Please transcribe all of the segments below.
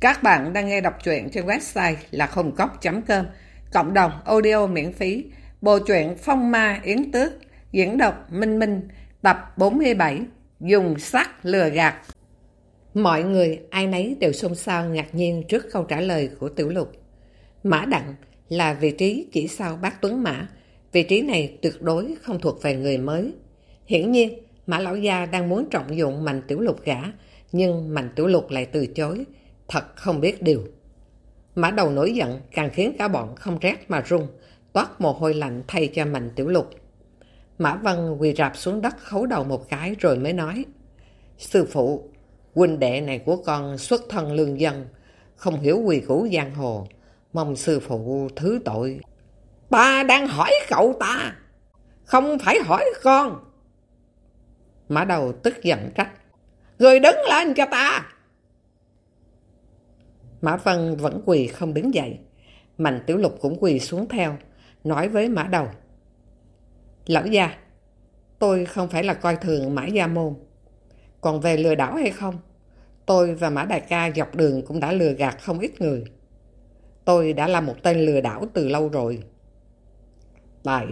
Các bạn đang nghe đọc truyện trên website là khungcốc.com Cộng đồng audio miễn phí Bộ truyện Phong Ma Yến Tước Diễn đọc Minh Minh Tập 47 Dùng sắc lừa gạt Mọi người ai nấy đều xôn xao ngạc nhiên trước câu trả lời của Tiểu Lục. Mã Đặng là vị trí chỉ sau bác Tuấn Mã. Vị trí này tuyệt đối không thuộc về người mới. Hiển nhiên, Mã Lão Gia đang muốn trọng dụng Mạnh Tiểu Lục gã, nhưng Mạnh Tiểu Lục lại từ chối. Thật không biết điều. Mã đầu nổi giận càng khiến cả bọn không rét mà run, toát mồ hôi lạnh thay cho Mạnh Tiểu Lục. Mã Văn quỳ rạp xuống đất khấu đầu một cái rồi mới nói. Sư phụ, huynh đệ này của con xuất thân lương dân, không hiểu quỳ củ giang hồ, mong sư phụ thứ tội. Ta đang hỏi cậu ta, không phải hỏi con. Mã đầu tức giận trách. Người đứng lên cho ta! Mã Văn vẫn quỳ không đứng dậy. Mạnh Tiểu Lục cũng quỳ xuống theo, nói với Mã Đầu. Lão gia, tôi không phải là coi thường Mã Gia Môn. Còn về lừa đảo hay không, tôi và Mã Đại ca dọc đường cũng đã lừa gạt không ít người. Tôi đã là một tên lừa đảo từ lâu rồi. Tại...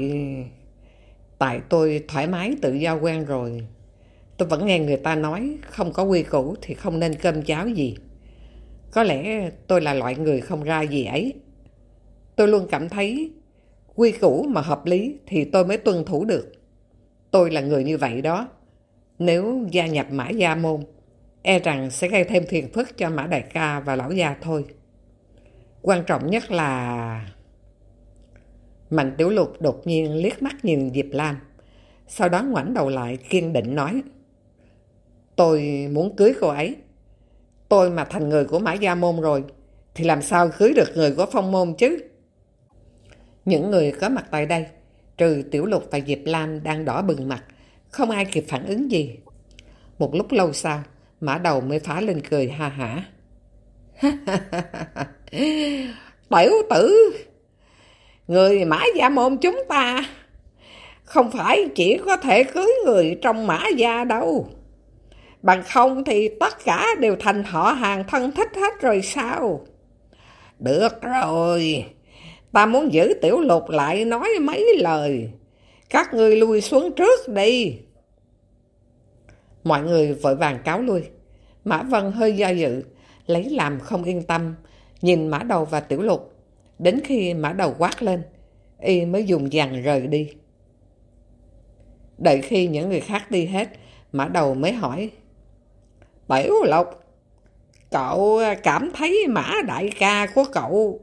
Tại tôi thoải mái tự do quen rồi. Tôi vẫn nghe người ta nói không có quy củ thì không nên cơm cháo gì. Có lẽ tôi là loại người không ra gì ấy. Tôi luôn cảm thấy quy củ mà hợp lý thì tôi mới tuân thủ được. Tôi là người như vậy đó. Nếu gia nhập mã gia môn, e rằng sẽ gây thêm phiền phức cho mã đại ca và lão gia thôi. Quan trọng nhất là... Mạnh Tiểu Lục đột nhiên liếc mắt nhìn Diệp Lam. Sau đó ngoảnh đầu lại kiên định nói. Tôi muốn cưới cô ấy. Tôi mà thành người của Mã Gia Môn rồi, thì làm sao cưới được người của Phong Môn chứ? Những người có mặt tại đây, trừ Tiểu Lục và Diệp Lam đang đỏ bừng mặt, không ai kịp phản ứng gì. Một lúc lâu sau, Mã Đầu mới phá lên cười ha hả. Tiểu tử, người Mã Gia Môn chúng ta không phải chỉ có thể cưới người trong Mã Gia đâu. Bằng không thì tất cả đều thành họ hàng thân thích hết rồi sao? Được rồi, ta muốn giữ tiểu lục lại nói mấy lời. Các ngươi lui xuống trước đi. Mọi người vội vàng cáo lui. Mã Vân hơi do dự, lấy làm không yên tâm, nhìn Mã Đầu và Tiểu Lục. Đến khi Mã Đầu quát lên, y mới dùng dàn rời đi. Đợi khi những người khác đi hết, Mã Đầu mới hỏi, Tiểu Lộc, cậu cảm thấy mã đại ca của cậu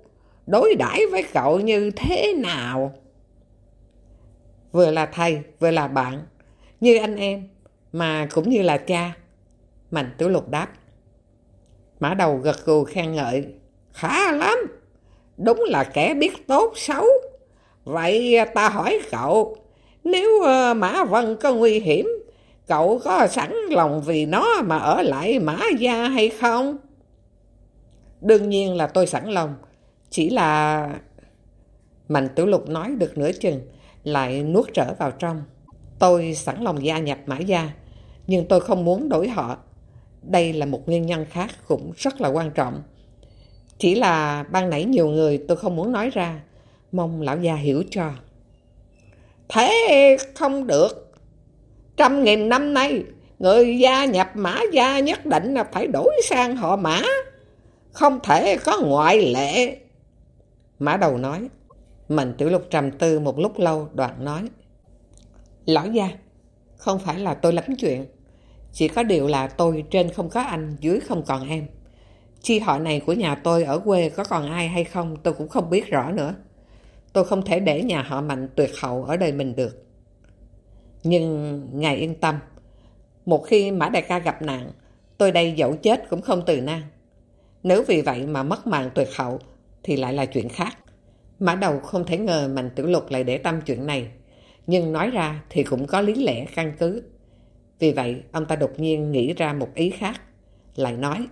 đối đãi với cậu như thế nào? Vừa là thầy, vừa là bạn, như anh em, mà cũng như là cha. Mạnh Tiểu Lục đáp. Mã đầu gật gù khen ngợi. Khá lắm, đúng là kẻ biết tốt xấu. Vậy ta hỏi cậu, nếu ờ, Mã Vân có nguy hiểm Cậu có sẵn lòng vì nó mà ở lại Mã Gia hay không? Đương nhiên là tôi sẵn lòng. Chỉ là... Mạnh Tiểu Lục nói được nửa chừng, lại nuốt trở vào trong. Tôi sẵn lòng gia nhập Mã Gia, nhưng tôi không muốn đổi họ. Đây là một nguyên nhân khác cũng rất là quan trọng. Chỉ là ban nãy nhiều người tôi không muốn nói ra, mong lão gia hiểu cho. Thế không được. Trăm nghìn năm nay, người gia nhập mã gia nhất định là phải đổi sang họ mã. Không thể có ngoại lệ. Mã đầu nói. Mình tiểu lục trầm tư một lúc lâu đoạn nói. Lão gia, không phải là tôi lắm chuyện. Chỉ có điều là tôi trên không có anh, dưới không còn em. Chi họ này của nhà tôi ở quê có còn ai hay không tôi cũng không biết rõ nữa. Tôi không thể để nhà họ mạnh tuyệt hậu ở đời mình được. Nhưng ngài yên tâm, một khi Mã Đại ca gặp nạn, tôi đây dẫu chết cũng không từ nan. Nếu vì vậy mà mất mạng tuyệt hậu, thì lại là chuyện khác. Mã đầu không thể ngờ Mạnh Tiểu Lục lại để tâm chuyện này, nhưng nói ra thì cũng có lý lẽ căn cứ. Vì vậy, ông ta đột nhiên nghĩ ra một ý khác, lại nói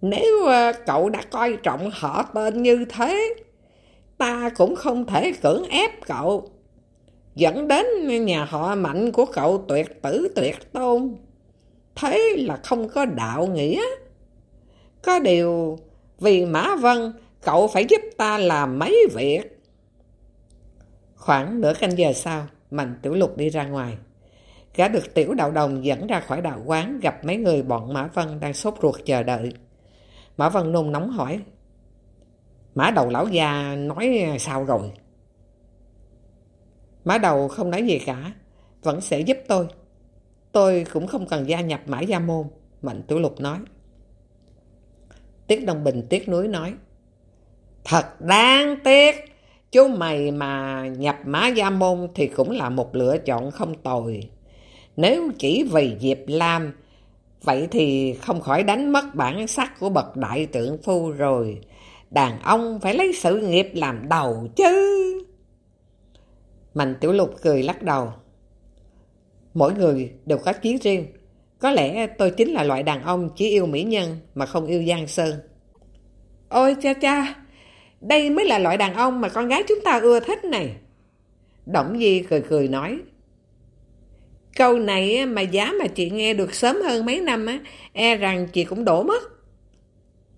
Nếu ờ, cậu đã coi trọng họ tên như thế, ta cũng không thể cưỡng ép cậu dẫn đến nhà họ mạnh của cậu tuyệt tử tuyệt tôn. Thế là không có đạo nghĩa. Có điều, vì Mã Vân, cậu phải giúp ta làm mấy việc. Khoảng nửa canh giờ sau, Mạnh Tiểu Lục đi ra ngoài. Gã được Tiểu Đạo Đồng dẫn ra khỏi đạo quán gặp mấy người bọn Mã Vân đang sốt ruột chờ đợi. Mã Vân nôn nóng hỏi. Mã đầu lão già nói sao rồi? Mã đầu không nói gì cả, vẫn sẽ giúp tôi. Tôi cũng không cần gia nhập Mã Gia Môn, Mạnh Tiểu Lục nói. Tiết Đông Bình tiếc núi nói. Thật đáng tiếc, chú mày mà nhập Mã Gia Môn thì cũng là một lựa chọn không tồi. Nếu chỉ vì Diệp Lam, vậy thì không khỏi đánh mất bản sắc của bậc đại tượng phu rồi. Đàn ông phải lấy sự nghiệp làm đầu chứ. Mạnh Tiểu Lục cười lắc đầu. Mỗi người đều có chiến riêng. Có lẽ tôi chính là loại đàn ông chỉ yêu mỹ nhân mà không yêu Giang Sơn. Ôi cha cha, đây mới là loại đàn ông mà con gái chúng ta ưa thích này. Động Di cười cười nói. Câu này mà giá mà chị nghe được sớm hơn mấy năm, á, e rằng chị cũng đổ mất.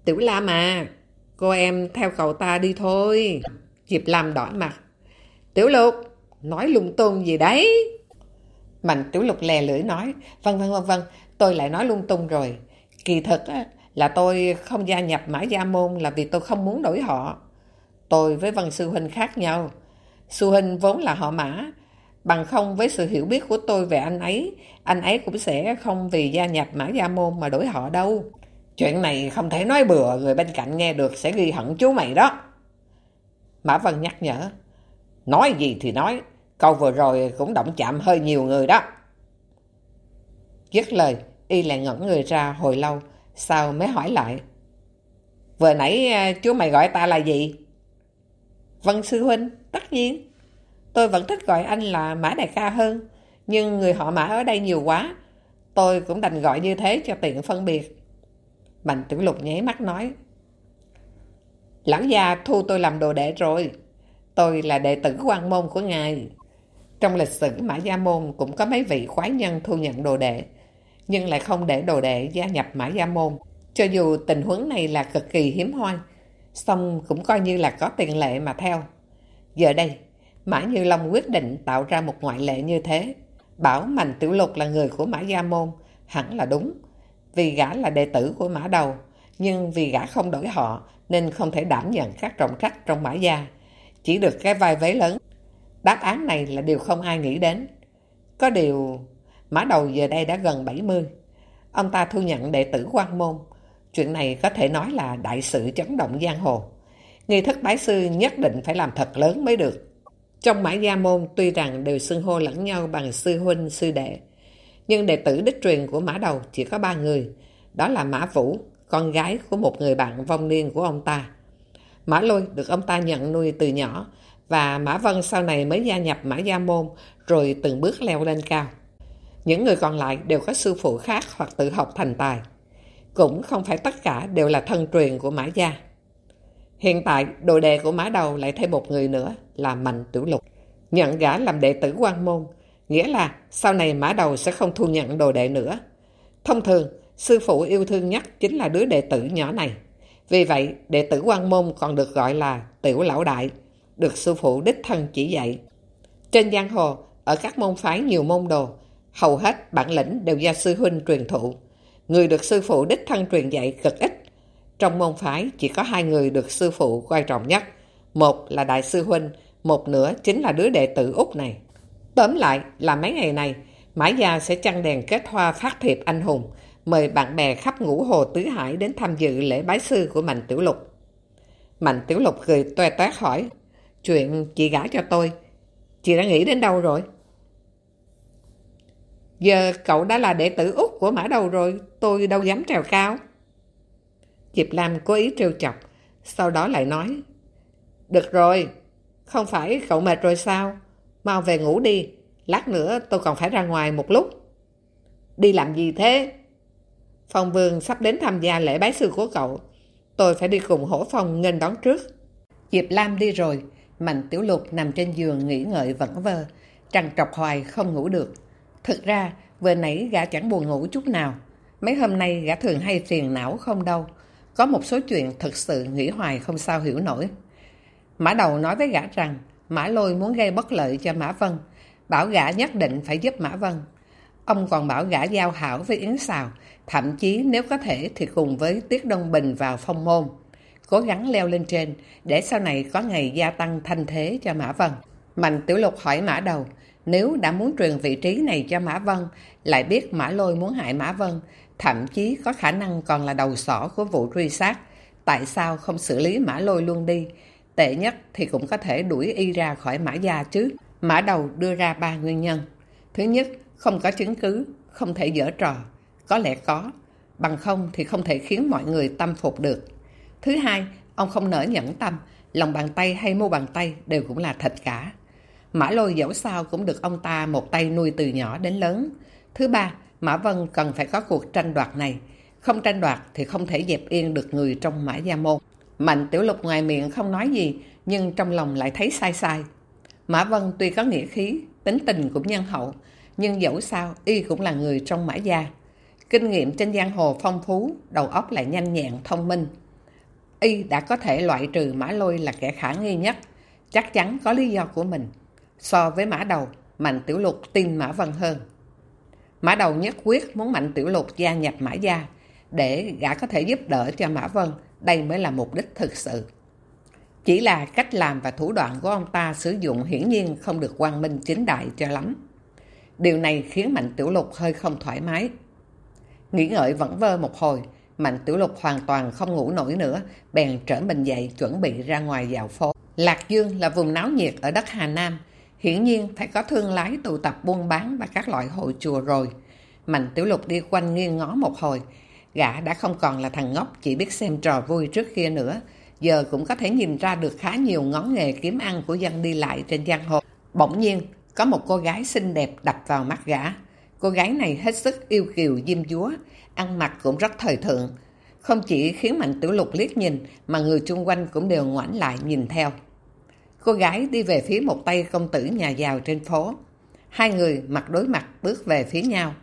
Tiểu Lam à, cô em theo cậu ta đi thôi. Diệp Lam đỏ mặt. Tiểu Lục, nói lung tung gì đấy? Mạnh Tiểu Lục lè lưỡi nói, vâng vâng vâng vâng, tôi lại nói lung tung rồi. Kỳ thực là tôi không gia nhập Mã Gia Môn là vì tôi không muốn đổi họ. Tôi với Văn Sư Huynh khác nhau. Sư Huynh vốn là họ Mã, Bằng không với sự hiểu biết của tôi về anh ấy, anh ấy cũng sẽ không vì gia nhập Mã Gia Môn mà đổi họ đâu. Chuyện này không thể nói bừa, người bên cạnh nghe được sẽ ghi hận chú mày đó. Mã Vân nhắc nhở. Nói gì thì nói, câu vừa rồi cũng động chạm hơi nhiều người đó. Dứt lời, y lại ngẩn người ra hồi lâu, sau mới hỏi lại. Vừa nãy à, chú mày gọi ta là gì? Vân Sư Huynh, tất nhiên. Tôi vẫn thích gọi anh là Mã Đại ca hơn, nhưng người họ Mã ở đây nhiều quá. Tôi cũng đành gọi như thế cho tiện phân biệt. Mạnh Tiểu Lục nháy mắt nói. Lão già thu tôi làm đồ đệ rồi. Tôi là đệ tử quan môn của ngài. Trong lịch sử Mã Gia Môn cũng có mấy vị khoái nhân thu nhận đồ đệ, nhưng lại không để đồ đệ gia nhập Mã Gia Môn. Cho dù tình huống này là cực kỳ hiếm hoi, song cũng coi như là có tiền lệ mà theo. Giờ đây, Mã Như Long quyết định tạo ra một ngoại lệ như thế. Bảo Mạnh Tiểu Lục là người của Mã Gia Môn, hẳn là đúng. Vì gã là đệ tử của Mã Đầu, nhưng vì gã không đổi họ nên không thể đảm nhận các trọng trách trong Mã Gia. Chỉ được cái vai vế lớn. Đáp án này là điều không ai nghĩ đến. Có điều, Mã Đầu giờ đây đã gần 70. Ông ta thu nhận đệ tử quan môn. Chuyện này có thể nói là đại sự chấn động giang hồ. Nghi thức bái sư nhất định phải làm thật lớn mới được. Trong mã gia môn tuy rằng đều xưng hô lẫn nhau bằng sư huynh, sư đệ, nhưng đệ tử đích truyền của mã đầu chỉ có ba người, đó là Mã Vũ, con gái của một người bạn vong niên của ông ta. Mã Lôi được ông ta nhận nuôi từ nhỏ, và Mã Vân sau này mới gia nhập Mã Gia Môn, rồi từng bước leo lên cao. Những người còn lại đều có sư phụ khác hoặc tự học thành tài. Cũng không phải tất cả đều là thân truyền của Mã Gia. Hiện tại, đồ đệ của Mã Đầu lại thêm một người nữa là Mạnh Tiểu Lục. Nhận gã làm đệ tử quan môn, nghĩa là sau này Mã Đầu sẽ không thu nhận đồ đệ nữa. Thông thường, sư phụ yêu thương nhất chính là đứa đệ tử nhỏ này. Vì vậy, đệ tử quan môn còn được gọi là Tiểu Lão Đại, được sư phụ đích thân chỉ dạy. Trên giang hồ, ở các môn phái nhiều môn đồ, hầu hết bản lĩnh đều do sư huynh truyền thụ. Người được sư phụ đích thân truyền dạy cực ít trong môn phái chỉ có hai người được sư phụ quan trọng nhất. Một là đại sư huynh, một nữa chính là đứa đệ tử út này. Tóm lại là mấy ngày này, Mã Gia sẽ trăng đèn kết hoa phát thiệp anh hùng, mời bạn bè khắp ngũ hồ tứ hải đến tham dự lễ bái sư của Mạnh Tiểu Lục. Mạnh Tiểu Lục cười toe toét hỏi, chuyện chị gả cho tôi, chị đã nghĩ đến đâu rồi? Giờ cậu đã là đệ tử út của Mã Đầu rồi, tôi đâu dám trèo cao. Diệp Lam cố ý trêu chọc, sau đó lại nói. Được rồi, không phải cậu mệt rồi sao? Mau về ngủ đi, lát nữa tôi còn phải ra ngoài một lúc. Đi làm gì thế? Phong Vương sắp đến tham gia lễ bái sư của cậu. Tôi phải đi cùng hổ phòng nghênh đón trước. Diệp Lam đi rồi, Mạnh Tiểu Lục nằm trên giường nghỉ ngợi vẫn vơ, trằn trọc hoài không ngủ được. Thực ra, vừa nãy gã chẳng buồn ngủ chút nào. Mấy hôm nay gã thường hay phiền não không đâu. Có một số chuyện thật sự nghĩ hoài không sao hiểu nổi. Mã đầu nói với gã rằng Mã Lôi muốn gây bất lợi cho Mã Vân, bảo gã nhất định phải giúp Mã Vân. Ông còn bảo gã giao hảo với Yến Sào, thậm chí nếu có thể thì cùng với Tiết Đông Bình vào phong môn, cố gắng leo lên trên để sau này có ngày gia tăng thanh thế cho Mã Vân. Mạnh Tiểu Lục hỏi Mã Đầu, nếu đã muốn truyền vị trí này cho Mã Vân, lại biết Mã Lôi muốn hại Mã Vân, thậm chí có khả năng còn là đầu sỏ của vụ truy sát, tại sao không xử lý Mã Lôi luôn đi? Tệ nhất thì cũng có thể đuổi y ra khỏi Mã Gia chứ. Mã Đầu đưa ra ba nguyên nhân. Thứ nhất, không có chứng cứ, không thể dở trò. Có lẽ có, bằng không thì không thể khiến mọi người tâm phục được. Thứ hai, ông không nỡ nhẫn tâm, lòng bàn tay hay mu bàn tay đều cũng là thịt cả. Mã lôi dẫu sao cũng được ông ta một tay nuôi từ nhỏ đến lớn. Thứ ba, Mã Vân cần phải có cuộc tranh đoạt này. Không tranh đoạt thì không thể dẹp yên được người trong Mã Gia Môn. Mạnh Tiểu Lục ngoài miệng không nói gì, nhưng trong lòng lại thấy sai sai. Mã Vân tuy có nghĩa khí, tính tình cũng nhân hậu, nhưng dẫu sao y cũng là người trong Mã Gia. Kinh nghiệm trên giang hồ phong phú, đầu óc lại nhanh nhẹn, thông minh. Y đã có thể loại trừ Mã Lôi là kẻ khả nghi nhất, chắc chắn có lý do của mình. So với Mã Đầu, Mạnh Tiểu Lục tin Mã Vân hơn. Mã Đầu nhất quyết muốn Mạnh Tiểu Lục gia nhập Mã Gia, để gã có thể giúp đỡ cho Mã Vân, đây mới là mục đích thực sự. Chỉ là cách làm và thủ đoạn của ông ta sử dụng hiển nhiên không được quang minh chính đại cho lắm. Điều này khiến Mạnh Tiểu Lục hơi không thoải mái. Nghĩ ngợi vẫn vơ một hồi, Mạnh Tiểu Lục hoàn toàn không ngủ nổi nữa, bèn trở mình dậy chuẩn bị ra ngoài dạo phố. Lạc Dương là vùng náo nhiệt ở đất Hà Nam, hiển nhiên phải có thương lái tụ tập buôn bán và các loại hội chùa rồi. Mạnh Tiểu Lục đi quanh nghiêng ngó một hồi, gã đã không còn là thằng ngốc chỉ biết xem trò vui trước kia nữa, giờ cũng có thể nhìn ra được khá nhiều ngón nghề kiếm ăn của dân đi lại trên giang hồ. Bỗng nhiên, có một cô gái xinh đẹp đập vào mắt gã. Cô gái này hết sức yêu kiều diêm dúa, ăn mặc cũng rất thời thượng. Không chỉ khiến Mạnh Tiểu Lục liếc nhìn, mà người chung quanh cũng đều ngoảnh lại nhìn theo. Cô gái đi về phía một tay công tử nhà giàu trên phố. Hai người mặt đối mặt bước về phía nhau.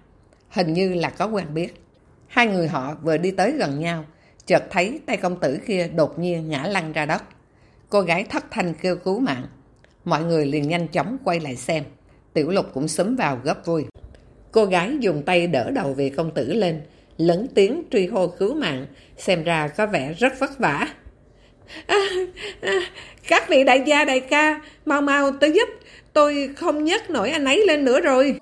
Hình như là có quen biết. Hai người họ vừa đi tới gần nhau, chợt thấy tay công tử kia đột nhiên ngã lăn ra đất. Cô gái thất thanh kêu cứu mạng. Mọi người liền nhanh chóng quay lại xem. Tiểu lục cũng sấm vào gấp vui. Cô gái dùng tay đỡ đầu vị công tử lên, lấn tiếng truy hô cứu mạng, xem ra có vẻ rất vất vả. À, à, các vị đại gia đại ca, mau mau tới giúp, tôi không nhấc nổi anh ấy lên nữa rồi.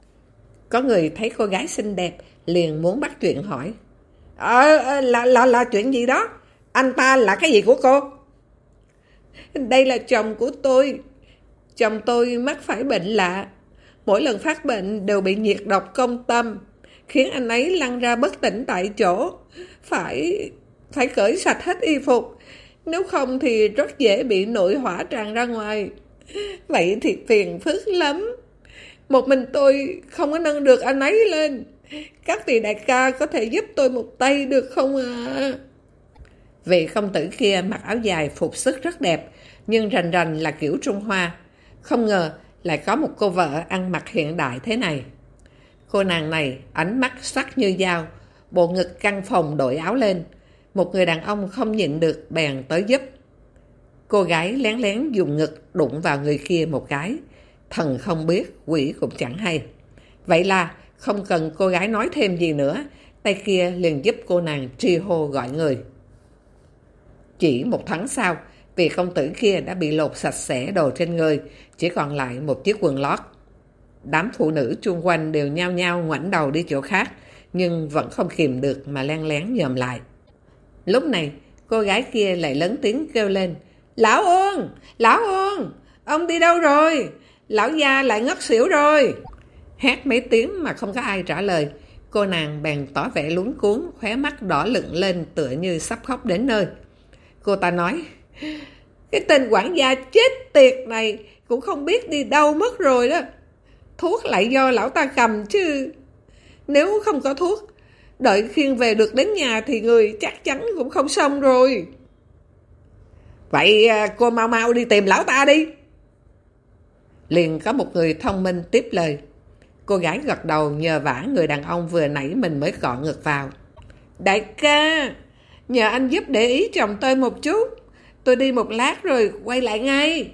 Có người thấy cô gái xinh đẹp, liền muốn bắt chuyện hỏi. Ờ, ờ là, là, là chuyện gì đó? Anh ta là cái gì của cô? Đây là chồng của tôi. Chồng tôi mắc phải bệnh lạ. Mỗi lần phát bệnh đều bị nhiệt độc công tâm, khiến anh ấy lăn ra bất tỉnh tại chỗ. Phải phải cởi sạch hết y phục, nếu không thì rất dễ bị nội hỏa tràn ra ngoài. Vậy thì phiền phức lắm. Một mình tôi không có nâng được anh ấy lên. Các vị đại ca có thể giúp tôi một tay được không ạ? Vị công tử kia mặc áo dài phục sức rất đẹp, nhưng rành rành là kiểu Trung Hoa. Không ngờ lại có một cô vợ ăn mặc hiện đại thế này. Cô nàng này ánh mắt sắc như dao, bộ ngực căng phòng đội áo lên. Một người đàn ông không nhịn được bèn tới giúp. Cô gái lén lén dùng ngực đụng vào người kia một cái. Thần không biết, quỷ cũng chẳng hay. Vậy là không cần cô gái nói thêm gì nữa, tay kia liền giúp cô nàng tri hô gọi người. Chỉ một tháng sau, vì công tử kia đã bị lột sạch sẽ đồ trên người, chỉ còn lại một chiếc quần lót. Đám phụ nữ chung quanh đều nhao nhao ngoảnh đầu đi chỗ khác, nhưng vẫn không kìm được mà len lén nhòm lại. Lúc này, cô gái kia lại lớn tiếng kêu lên, Lão Uông! Lão Uông! Ông đi đâu rồi? Lão gia lại ngất xỉu rồi! Hét mấy tiếng mà không có ai trả lời. Cô nàng bèn tỏ vẻ lún cuốn, khóe mắt đỏ lựng lên tựa như sắp khóc đến nơi. Cô ta nói, cái tên quản gia chết tiệt này cũng không biết đi đâu mất rồi đó. Thuốc lại do lão ta cầm chứ. Nếu không có thuốc, đợi khiêng về được đến nhà thì người chắc chắn cũng không xong rồi. Vậy à, cô mau mau đi tìm lão ta đi. Liền có một người thông minh tiếp lời. Cô gái gật đầu nhờ vả người đàn ông vừa nãy mình mới cọ ngược vào. Đại ca, nhờ anh giúp để ý chồng tôi một chút. Tôi đi một lát rồi quay lại ngay.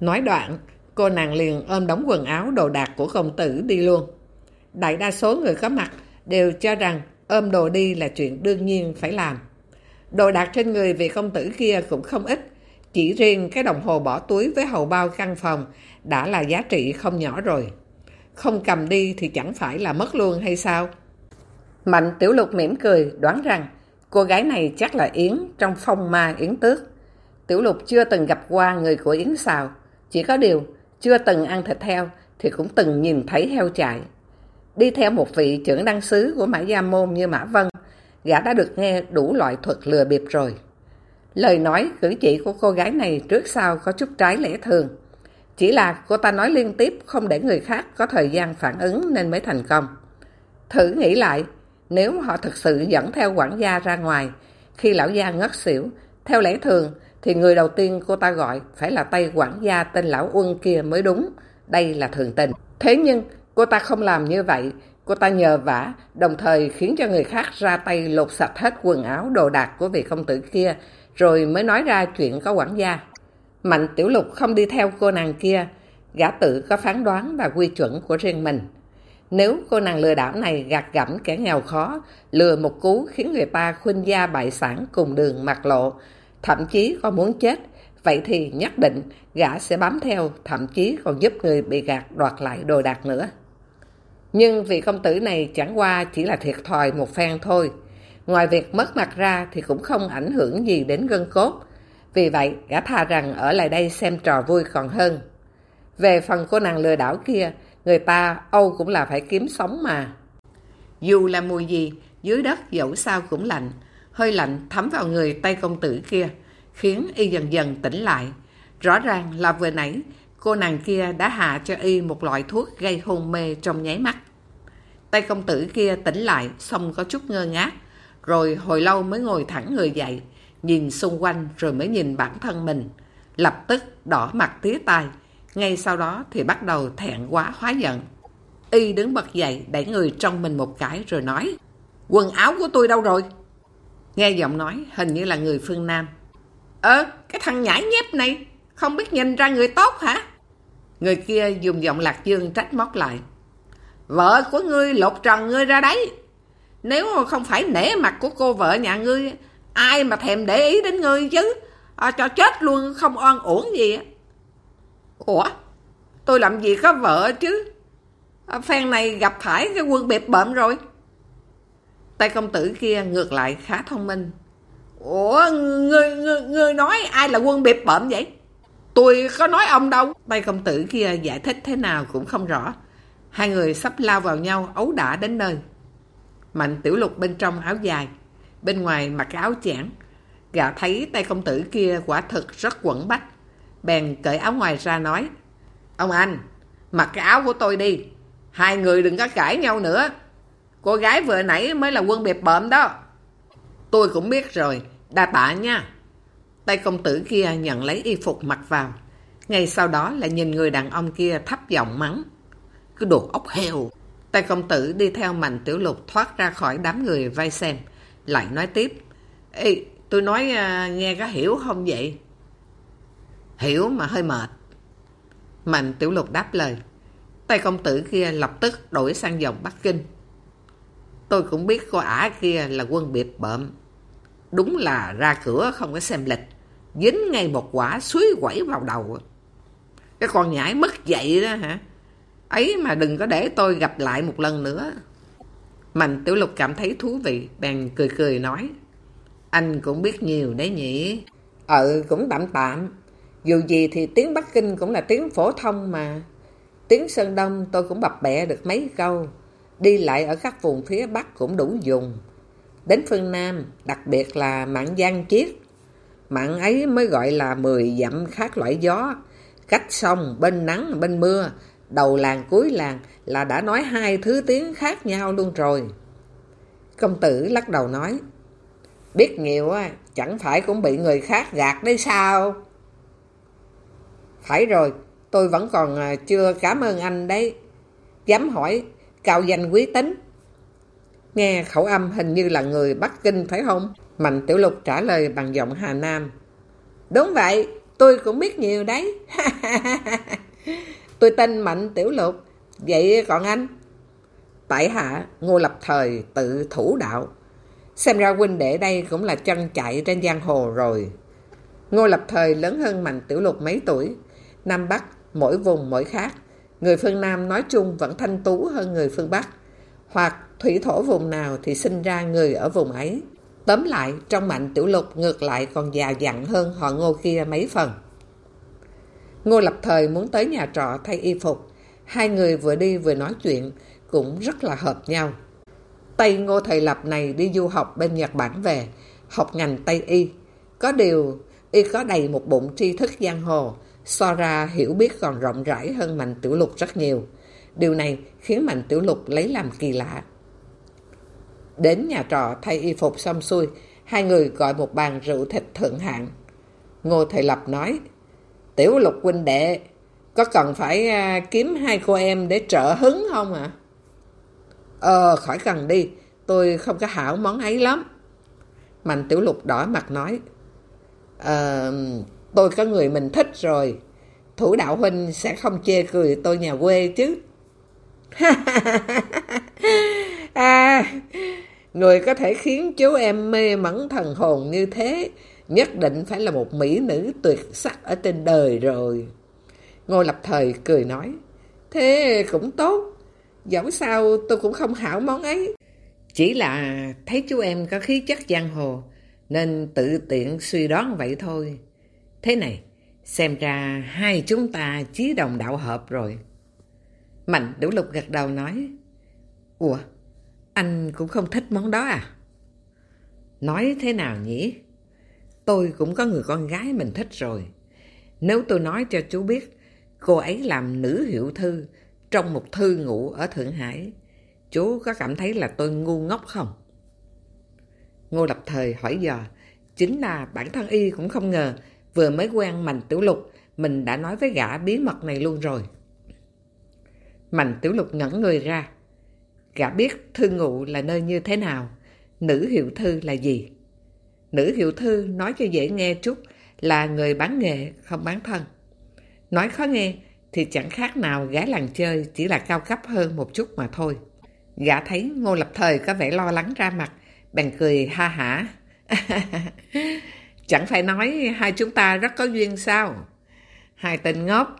Nói đoạn, cô nàng liền ôm đóng quần áo đồ đạc của công tử đi luôn. Đại đa số người có mặt đều cho rằng ôm đồ đi là chuyện đương nhiên phải làm. Đồ đạc trên người vị công tử kia cũng không ít. Chỉ riêng cái đồng hồ bỏ túi với hầu bao căn phòng đã là giá trị không nhỏ rồi. Không cầm đi thì chẳng phải là mất luôn hay sao? Mạnh Tiểu Lục mỉm cười đoán rằng cô gái này chắc là Yến trong phong ma Yến Tước. Tiểu Lục chưa từng gặp qua người của Yến Sào. Chỉ có điều chưa từng ăn thịt heo thì cũng từng nhìn thấy heo chạy. Đi theo một vị trưởng đăng sứ của Mã Gia Môn như Mã Vân, gã đã được nghe đủ loại thuật lừa bịp rồi. Lời nói, cử chỉ của cô gái này trước sau có chút trái lẽ thường. Chỉ là cô ta nói liên tiếp không để người khác có thời gian phản ứng nên mới thành công. Thử nghĩ lại, nếu họ thực sự dẫn theo quản gia ra ngoài, khi lão gia ngất xỉu, theo lẽ thường thì người đầu tiên cô ta gọi phải là tay quản gia tên lão Uân kia mới đúng. Đây là thường tình. Thế nhưng cô ta không làm như vậy. Cô ta nhờ vả, đồng thời khiến cho người khác ra tay lột sạch hết quần áo đồ đạc của vị công tử kia, rồi mới nói ra chuyện có quản gia. Mạnh Tiểu Lục không đi theo cô nàng kia, gã tự có phán đoán và quy chuẩn của riêng mình. Nếu cô nàng lừa đảo này gạt gẫm kẻ nghèo khó, lừa một cú khiến người ta khuynh gia bại sản cùng đường mặt lộ, thậm chí có muốn chết, vậy thì nhất định gã sẽ bám theo, thậm chí còn giúp người bị gạt đoạt lại đồ đạc nữa. Nhưng vị công tử này chẳng qua chỉ là thiệt thòi một phen thôi. Ngoài việc mất mặt ra thì cũng không ảnh hưởng gì đến gân cốt. Vì vậy, gã thà rằng ở lại đây xem trò vui còn hơn. Về phần cô nàng lừa đảo kia, người ta Âu cũng là phải kiếm sống mà. Dù là mùi gì, dưới đất dẫu sao cũng lạnh. Hơi lạnh thấm vào người tay công tử kia, khiến y dần dần tỉnh lại. Rõ ràng là vừa nãy, cô nàng kia đã hạ cho y một loại thuốc gây hôn mê trong nháy mắt. Tay công tử kia tỉnh lại, xong có chút ngơ ngác, rồi hồi lâu mới ngồi thẳng người dậy, nhìn xung quanh rồi mới nhìn bản thân mình. Lập tức đỏ mặt tía tai, ngay sau đó thì bắt đầu thẹn quá hóa giận. Y đứng bật dậy, đẩy người trong mình một cái rồi nói, quần áo của tôi đâu rồi? Nghe giọng nói hình như là người phương Nam. Ơ, cái thằng nhãi nhép này, không biết nhìn ra người tốt hả? Người kia dùng giọng lạc dương trách móc lại. Vợ của ngươi lột trần ngươi ra đấy. Nếu không phải nể mặt của cô vợ nhà ngươi, ai mà thèm để ý đến ngươi chứ? À, cho chết luôn không oan uổng gì. Ủa? Tôi làm gì có vợ chứ? Phan phen này gặp phải cái quân bẹp bợm rồi. Tay công tử kia ngược lại khá thông minh. Ủa, người người người nói ai là quân bẹp bợm vậy? Tôi có nói ông đâu. Tay công tử kia giải thích thế nào cũng không rõ. Hai người sắp lao vào nhau ấu đả đến nơi. Mạnh tiểu lục bên trong áo dài, bên ngoài mặc áo chẽn. Gã thấy tay công tử kia quả thực rất quẩn bách. Bèn cởi áo ngoài ra nói. Ông anh, mặc cái áo của tôi đi. Hai người đừng có cãi nhau nữa. Cô gái vừa nãy mới là quân biệt bợm đó. Tôi cũng biết rồi, đa tạ nha. Tay công tử kia nhận lấy y phục mặc vào. Ngay sau đó là nhìn người đàn ông kia thấp giọng mắng. cứ đồ ốc heo. Tay công tử đi theo mạnh tiểu lục thoát ra khỏi đám người vây xem. Lại nói tiếp. Ê, tôi nói uh, nghe có hiểu không vậy? Hiểu mà hơi mệt. Mạnh tiểu lục đáp lời. Tay công tử kia lập tức đổi sang dòng Bắc Kinh. Tôi cũng biết cô ả kia là quân biệt bợm. Đúng là ra cửa không có xem lịch. Dính ngay một quả suối quẩy vào đầu. Cái con nhãi mất dậy đó hả? Ấy mà đừng có để tôi gặp lại một lần nữa. Mạnh Tiểu Lục cảm thấy thú vị, bèn cười cười nói. Anh cũng biết nhiều đấy nhỉ? Ừ, cũng tạm tạm. Dù gì thì tiếng Bắc Kinh cũng là tiếng phổ thông mà. Tiếng Sơn Đông tôi cũng bập bẹ được mấy câu. Đi lại ở các vùng phía Bắc cũng đủ dùng. Đến phương Nam, đặc biệt là mạng Giang Chiết. Mạng ấy mới gọi là 10 dặm khác loại gió. Cách sông, bên nắng, bên mưa, đầu làng cuối làng là đã nói hai thứ tiếng khác nhau luôn rồi. Công tử lắc đầu nói, biết nhiều á, chẳng phải cũng bị người khác gạt đấy sao? Phải rồi, tôi vẫn còn à, chưa cảm ơn anh đấy. Dám hỏi, cao danh quý tính. Nghe khẩu âm hình như là người Bắc Kinh phải không? Mạnh Tiểu Lục trả lời bằng giọng Hà Nam. Đúng vậy, tôi cũng biết nhiều đấy. tôi tên Mạnh Tiểu Lục, vậy còn anh? Tại hạ, Ngô Lập Thời tự thủ đạo. Xem ra huynh đệ đây cũng là chân chạy trên giang hồ rồi. Ngô Lập Thời lớn hơn Mạnh Tiểu Lục mấy tuổi. Nam Bắc, mỗi vùng mỗi khác. Người phương Nam nói chung vẫn thanh tú hơn người phương Bắc. Hoặc thủy thổ vùng nào thì sinh ra người ở vùng ấy. Tóm lại, trong Mạnh Tiểu Lục ngược lại còn già dặn hơn họ ngô kia mấy phần. Ngô Lập Thời muốn tới nhà trọ thay y phục. Hai người vừa đi vừa nói chuyện, cũng rất là hợp nhau. Tây Ngô Thầy Lập này đi du học bên Nhật Bản về, học ngành Tây Y. Có điều, y có đầy một bụng tri thức giang hồ, so ra hiểu biết còn rộng rãi hơn Mạnh Tiểu Lục rất nhiều. Điều này khiến Mạnh Tiểu Lục lấy làm kỳ lạ. Đến nhà trọ thay y phục xong xuôi, hai người gọi một bàn rượu thịt thượng hạng. Ngô Thầy Lập nói, Tiểu Lục huynh đệ, có cần phải à, kiếm hai cô em để trợ hứng không ạ? À? Ờ, khỏi cần đi, tôi không có hảo món ấy lắm. Mạnh Tiểu Lục đỏ mặt nói, Ờ, tôi có người mình thích rồi. Thủ đạo huynh sẽ không chê cười tôi nhà quê chứ. à, người có thể khiến chú em mê mẩn thần hồn như thế, nhất định phải là một mỹ nữ tuyệt sắc ở trên đời rồi. Ngô Lập Thời cười nói, thế cũng tốt, dẫu sao tôi cũng không hảo món ấy. Chỉ là thấy chú em có khí chất giang hồ, nên tự tiện suy đoán vậy thôi. Thế này, xem ra hai chúng ta chí đồng đạo hợp rồi. Mạnh Tiểu Lục gật đầu nói, Ủa, anh cũng không thích món đó à? Nói thế nào nhỉ? Tôi cũng có người con gái mình thích rồi. Nếu tôi nói cho chú biết, cô ấy làm nữ hiệu thư trong một thư ngụ ở Thượng Hải, chú có cảm thấy là tôi ngu ngốc không? Ngô Lập Thời hỏi dò, chính là bản thân y cũng không ngờ vừa mới quen Mạnh Tiểu Lục, mình đã nói với gã bí mật này luôn rồi. Mạnh Tiểu Lục ngẩn người ra. Gã biết thư ngụ là nơi như thế nào, nữ hiệu thư là gì. Nữ hiệu thư nói cho dễ nghe chút là người bán nghệ, không bán thân. Nói khó nghe thì chẳng khác nào gái làng chơi chỉ là cao cấp hơn một chút mà thôi. Gã thấy Ngô Lập Thời có vẻ lo lắng ra mặt, bèn cười ha hả. Chẳng phải nói hai chúng ta rất có duyên sao? Hai tên ngốc,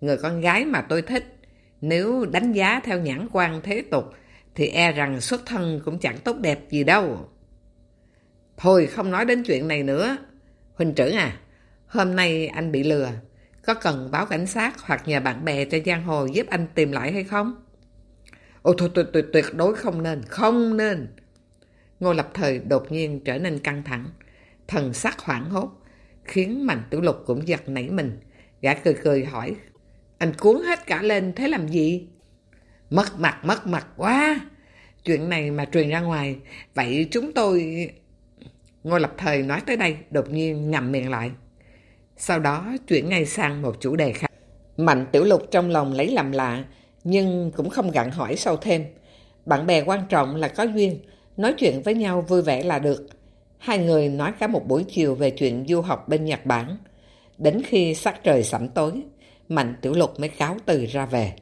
người con gái mà tôi thích, nếu đánh giá theo nhãn quan thế tục, thì e rằng xuất thân cũng chẳng tốt đẹp gì đâu. Thôi không nói đến chuyện này nữa. Huynh trưởng à, hôm nay anh bị lừa. Có cần báo cảnh sát hoặc nhờ bạn bè cho giang hồ giúp anh tìm lại hay không? Ồ thôi tuyệt, tuyệt, tuyệt đối không nên, không nên. Ngô Lập Thời đột nhiên trở nên căng thẳng, thần sắc hoảng hốt, khiến Mạnh Tiểu Lục cũng giật nảy mình. Gã cười cười hỏi, anh cuốn hết cả lên thế làm gì? Mất mặt, mất mặt quá! Chuyện này mà truyền ra ngoài, vậy chúng tôi... Ngô Lập Thời nói tới đây, đột nhiên ngậm miệng lại. Sau đó chuyển ngay sang một chủ đề khác. Mạnh Tiểu Lục trong lòng lấy làm lạ, nhưng cũng không gặn hỏi sâu thêm. Bạn bè quan trọng là có duyên, nói chuyện với nhau vui vẻ là được. Hai người nói cả một buổi chiều về chuyện du học bên Nhật Bản. Đến khi sắc trời sẩm tối, Mạnh Tiểu Lục mới cáo từ ra về.